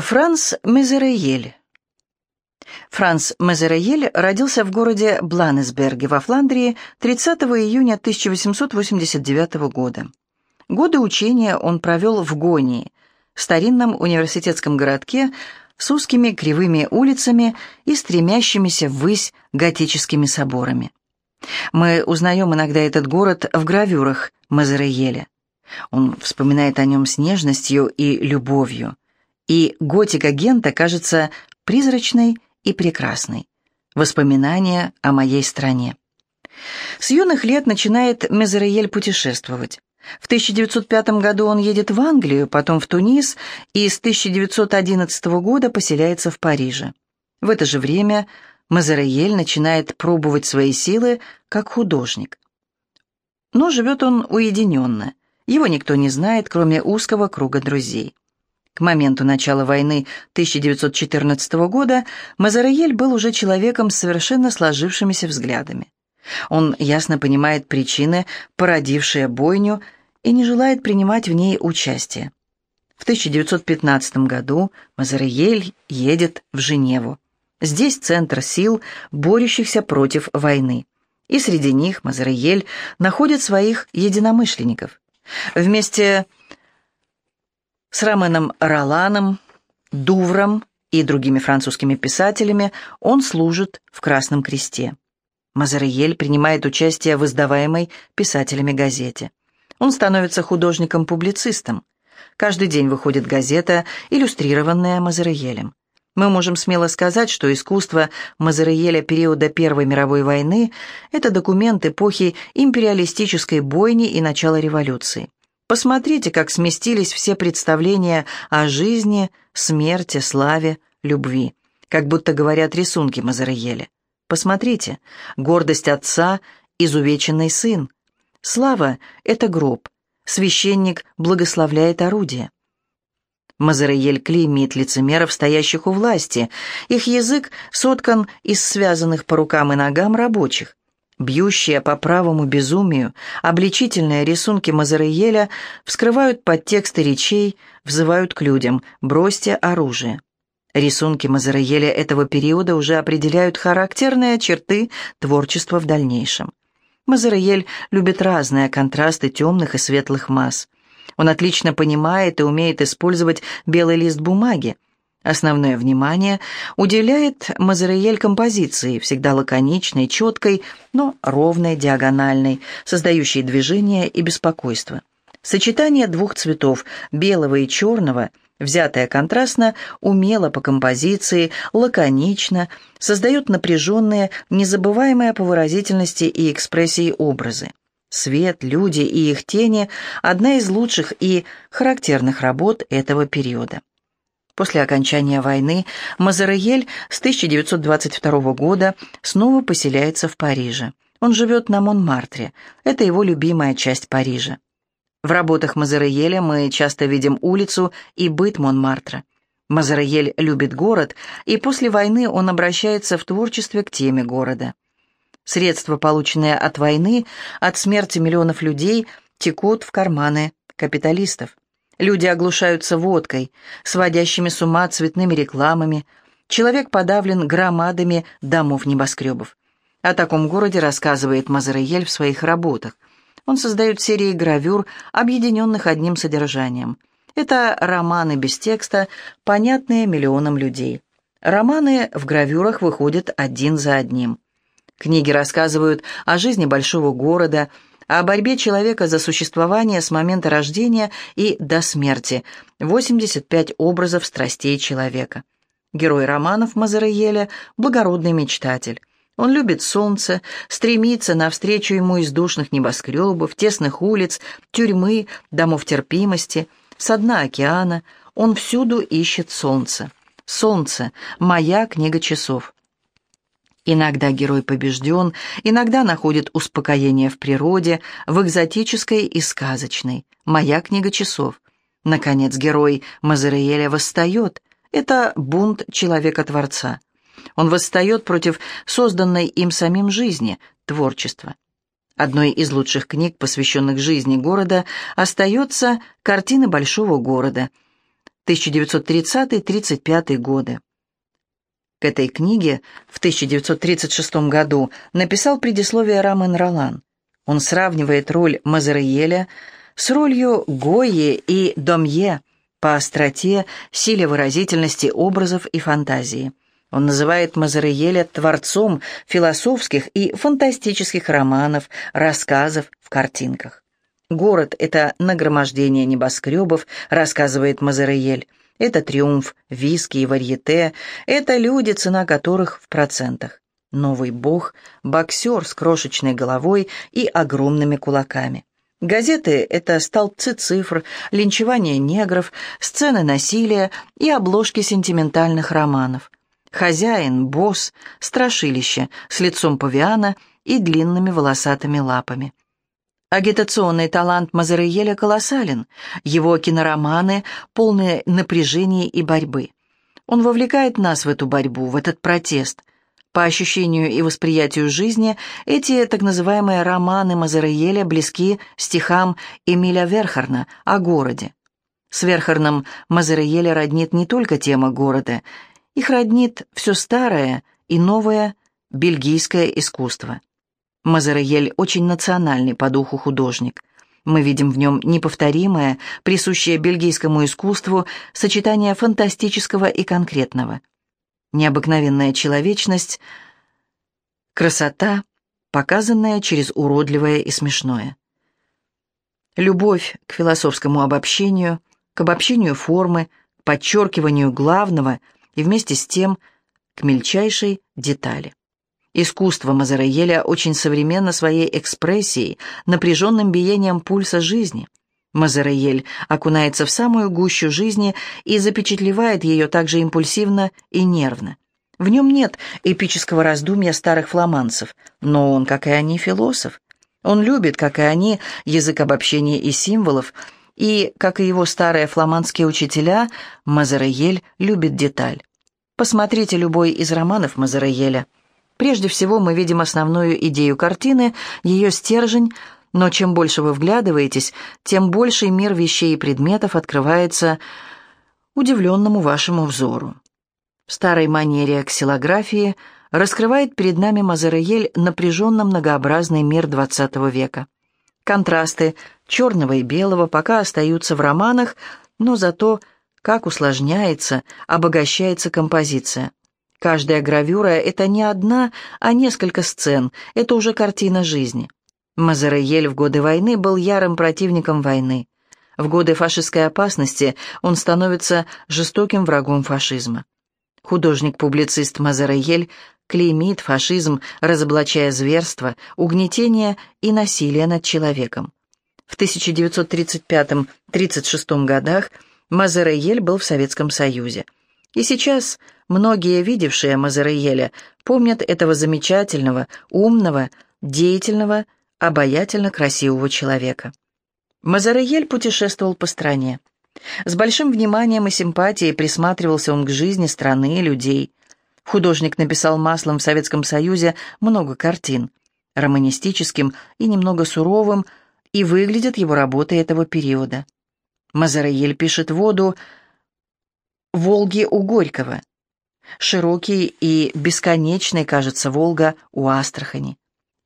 Франц Мезереель. Франц Мезереель родился в городе Бланесберге во Фландрии 30 июня 1889 года. Годы учения он провел в Гонии, старинном университетском городке с узкими кривыми улицами и стремящимися ввысь готическими соборами. Мы узнаем иногда этот город в гравюрах Мазерееля. Он вспоминает о нем с нежностью и любовью. И готика Гента кажется призрачной и прекрасной. Воспоминания о моей стране. С юных лет начинает Мезереель путешествовать. В 1905 году он едет в Англию, потом в Тунис и с 1911 года поселяется в Париже. В это же время Мазараель начинает пробовать свои силы как художник. Но живет он уединенно. Его никто не знает, кроме узкого круга друзей. Моменту начала войны 1914 года Мазараель был уже человеком с совершенно сложившимися взглядами. Он ясно понимает причины, породившие бойню, и не желает принимать в ней участие. В 1915 году Мазариель едет в Женеву. Здесь центр сил, борющихся против войны. И среди них Мазариель находит своих единомышленников. Вместе с Раменом Роланом, Дувром и другими французскими писателями он служит в Красном Кресте. Мазариель принимает участие в издаваемой писателями газете. Он становится художником-публицистом. Каждый день выходит газета, иллюстрированная Мазариелем. Мы можем смело сказать, что искусство Мазариеля периода Первой мировой войны – это документ эпохи империалистической бойни и начала революции. Посмотрите, как сместились все представления о жизни, смерти, славе, любви, как будто говорят рисунки Мазариеля. Посмотрите, гордость отца, изувеченный сын, Слава — это гроб. Священник благословляет орудие. Мазараель клеймит лицемеров, стоящих у власти. Их язык соткан из связанных по рукам и ногам рабочих. Бьющие по правому безумию, обличительные рисунки Мазараеля вскрывают подтексты речей, взывают к людям «бросьте оружие». Рисунки Мазараеля этого периода уже определяют характерные черты творчества в дальнейшем. Мазараель любит разные контрасты темных и светлых масс. Он отлично понимает и умеет использовать белый лист бумаги. Основное внимание уделяет Мазараель композиции, всегда лаконичной, четкой, но ровной, диагональной, создающей движение и беспокойство. Сочетание двух цветов, белого и черного, взятое контрастно, умело по композиции, лаконично, создает напряженные, незабываемые по выразительности и экспрессии образы. Свет, люди и их тени – одна из лучших и характерных работ этого периода. После окончания войны Мазараель с 1922 года снова поселяется в Париже. Он живет на Монмартре. Это его любимая часть Парижа. В работах Мазараеля мы часто видим улицу и быт Монмартра. Мазараель любит город, и после войны он обращается в творчестве к теме города. Средства, полученные от войны, от смерти миллионов людей, текут в карманы капиталистов. Люди оглушаются водкой, сводящими с ума цветными рекламами. Человек подавлен громадами домов-небоскребов. О таком городе рассказывает Мазараель в своих работах – он создает серии гравюр, объединенных одним содержанием. Это романы без текста, понятные миллионам людей. Романы в гравюрах выходят один за одним. Книги рассказывают о жизни большого города, о борьбе человека за существование с момента рождения и до смерти, 85 образов страстей человека. Герой романов Мазараеля – благородный мечтатель. Он любит солнце, стремится навстречу ему из душных небоскребов, тесных улиц, тюрьмы, домов терпимости, со дна океана. Он всюду ищет солнце. Солнце — моя книга часов. Иногда герой побежден, иногда находит успокоение в природе, в экзотической и сказочной. Моя книга часов. Наконец, герой Мазариэля восстает. Это бунт человека-творца. Он восстает против созданной им самим жизни, творчества. Одной из лучших книг, посвященных жизни города, остается «Картины большого города» 1930-35 годы. К этой книге в 1936 году написал предисловие Рамен Ролан. Он сравнивает роль Мазариэля с ролью Гойи и Домье по остроте, силе выразительности образов и фантазии. Он называет Мазариэля творцом философских и фантастических романов, рассказов в картинках. «Город — это нагромождение небоскребов», — рассказывает Мазариэль. «Это триумф виски и варьете, это люди, цена которых в процентах. Новый бог — боксер с крошечной головой и огромными кулаками. Газеты — это столбцы цифр, линчевание негров, сцены насилия и обложки сентиментальных романов. Хозяин, босс, страшилище с лицом павиана и длинными волосатыми лапами. Агитационный талант Мазариеля колоссален, его кинороманы полны напряжения и борьбы. Он вовлекает нас в эту борьбу, в этот протест. По ощущению и восприятию жизни, эти так называемые романы Мазариеля близки стихам Эмиля Верхарна о городе. С Верхарном Мазариеля роднит не только тема города, их роднит все старое и новое бельгийское искусство. Мазараель очень национальный по духу художник. Мы видим в нем неповторимое, присущее бельгийскому искусству, сочетание фантастического и конкретного. Необыкновенная человечность, красота, показанная через уродливое и смешное. Любовь к философскому обобщению, к обобщению формы, к подчеркиванию главного и вместе с тем к мельчайшей детали. Искусство Мазараеля очень современно своей экспрессией, напряженным биением пульса жизни. Мазараель окунается в самую гущу жизни и запечатлевает ее также импульсивно и нервно. В нем нет эпического раздумья старых фламандцев, но он, как и они, философ. Он любит, как и они, язык обобщения и символов, и, как и его старые фламандские учителя, Мазараель любит деталь. Посмотрите любой из романов Мазараеля – Прежде всего мы видим основную идею картины, ее стержень, но чем больше вы вглядываетесь, тем больший мир вещей и предметов открывается удивленному вашему взору. В старой манере аксилографии раскрывает перед нами Мазараель напряженно многообразный мир XX века. Контрасты черного и белого пока остаются в романах, но зато как усложняется, обогащается композиция. Каждая гравюра — это не одна, а несколько сцен, это уже картина жизни. Мазараель в годы войны был ярым противником войны. В годы фашистской опасности он становится жестоким врагом фашизма. Художник-публицист Мазараель клеймит фашизм, разоблачая зверство, угнетение и насилие над человеком. В 1935-36 годах Мазараель был в Советском Союзе. И сейчас Многие, видевшие Мазараеля, помнят этого замечательного, умного, деятельного, обаятельно красивого человека. Мазараель путешествовал по стране. С большим вниманием и симпатией присматривался он к жизни страны и людей. Художник написал маслом в Советском Союзе много картин, романистическим и немного суровым, и выглядят его работы этого периода. Мазараель пишет воду «Волги у Горького», Широкий и бесконечный кажется Волга у Астрахани.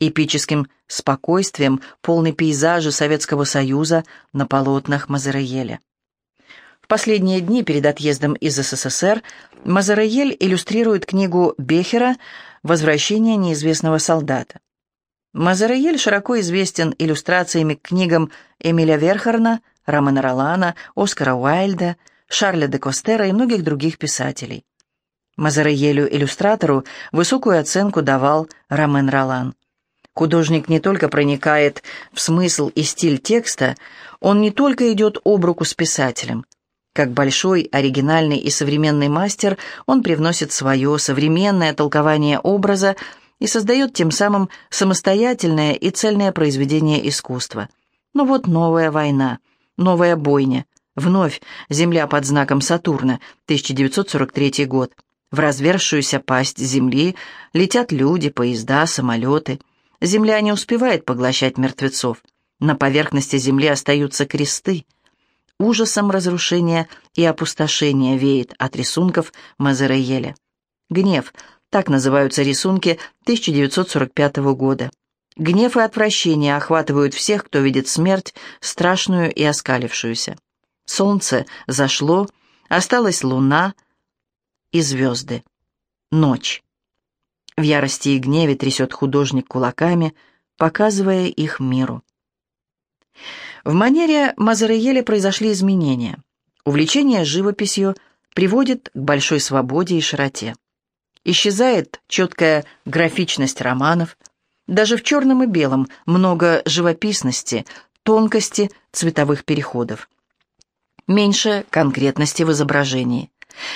Эпическим спокойствием полный пейзажи Советского Союза на полотнах Мазараеля. В последние дни перед отъездом из СССР Мазараель иллюстрирует книгу Бехера «Возвращение неизвестного солдата». Мазараель широко известен иллюстрациями к книгам Эмиля Верхарна, Романа Ролана, Оскара Уайльда, Шарля де Костера и многих других писателей. Мазараелю-иллюстратору высокую оценку давал Ромен Ролан. Художник не только проникает в смысл и стиль текста, он не только идет об руку с писателем. Как большой, оригинальный и современный мастер, он привносит свое современное толкование образа и создает тем самым самостоятельное и цельное произведение искусства. Но вот новая война, новая бойня. Вновь «Земля под знаком Сатурна», 1943 год. В развершуюся пасть земли летят люди, поезда, самолеты. Земля не успевает поглощать мертвецов. На поверхности земли остаются кресты. ужасом разрушения и опустошения веет от рисунков Мазерееля. «Гнев» — так называются рисунки 1945 года. Гнев и отвращение охватывают всех, кто видит смерть, страшную и оскалившуюся. Солнце зашло, осталась луна и звезды. Ночь. В ярости и гневе трясет художник кулаками, показывая их миру. В манере Мазарееля произошли изменения. Увлечение живописью приводит к большой свободе и широте. Исчезает четкая графичность романов, даже в черном и белом много живописности, тонкости цветовых переходов. Меньше конкретности в изображении.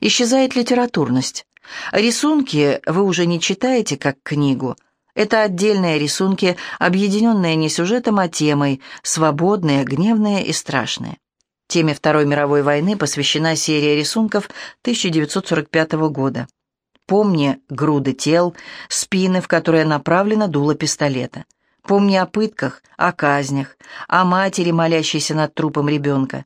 Исчезает литературность. Рисунки вы уже не читаете как книгу – это отдельные рисунки, объединенные не сюжетом, а темой, свободные, гневные и страшные. Теме Второй мировой войны посвящена серия рисунков 1945 года. Помни груды тел, спины, в которые направлено дуло пистолета. Помни о пытках, о казнях, о матери, молящейся над трупом ребенка.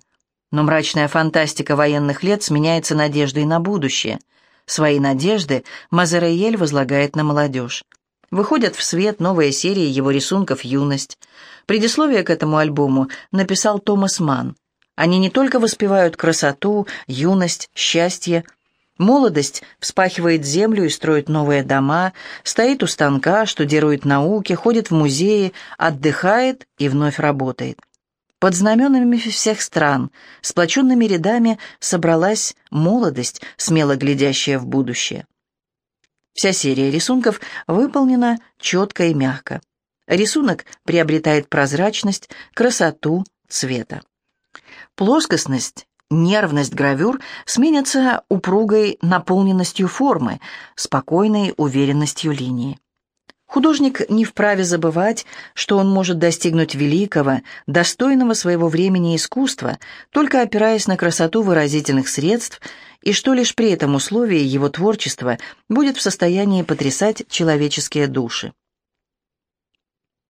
Но мрачная фантастика военных лет сменяется надеждой на будущее. Свои надежды Мазараэль возлагает на молодежь. Выходят в свет новые серии его рисунков «Юность». Предисловие к этому альбому написал Томас Манн. Они не только воспевают красоту, юность, счастье. Молодость вспахивает землю и строит новые дома, стоит у станка, штудирует науки, ходит в музеи, отдыхает и вновь работает. Под знаменами всех стран, сплоченными рядами собралась молодость, смело глядящая в будущее. Вся серия рисунков выполнена четко и мягко. Рисунок приобретает прозрачность, красоту цвета. Плоскостность, нервность гравюр сменятся упругой наполненностью формы, спокойной уверенностью линии. Художник не вправе забывать, что он может достигнуть великого, достойного своего времени искусства, только опираясь на красоту выразительных средств, и что лишь при этом условии его творчество будет в состоянии потрясать человеческие души.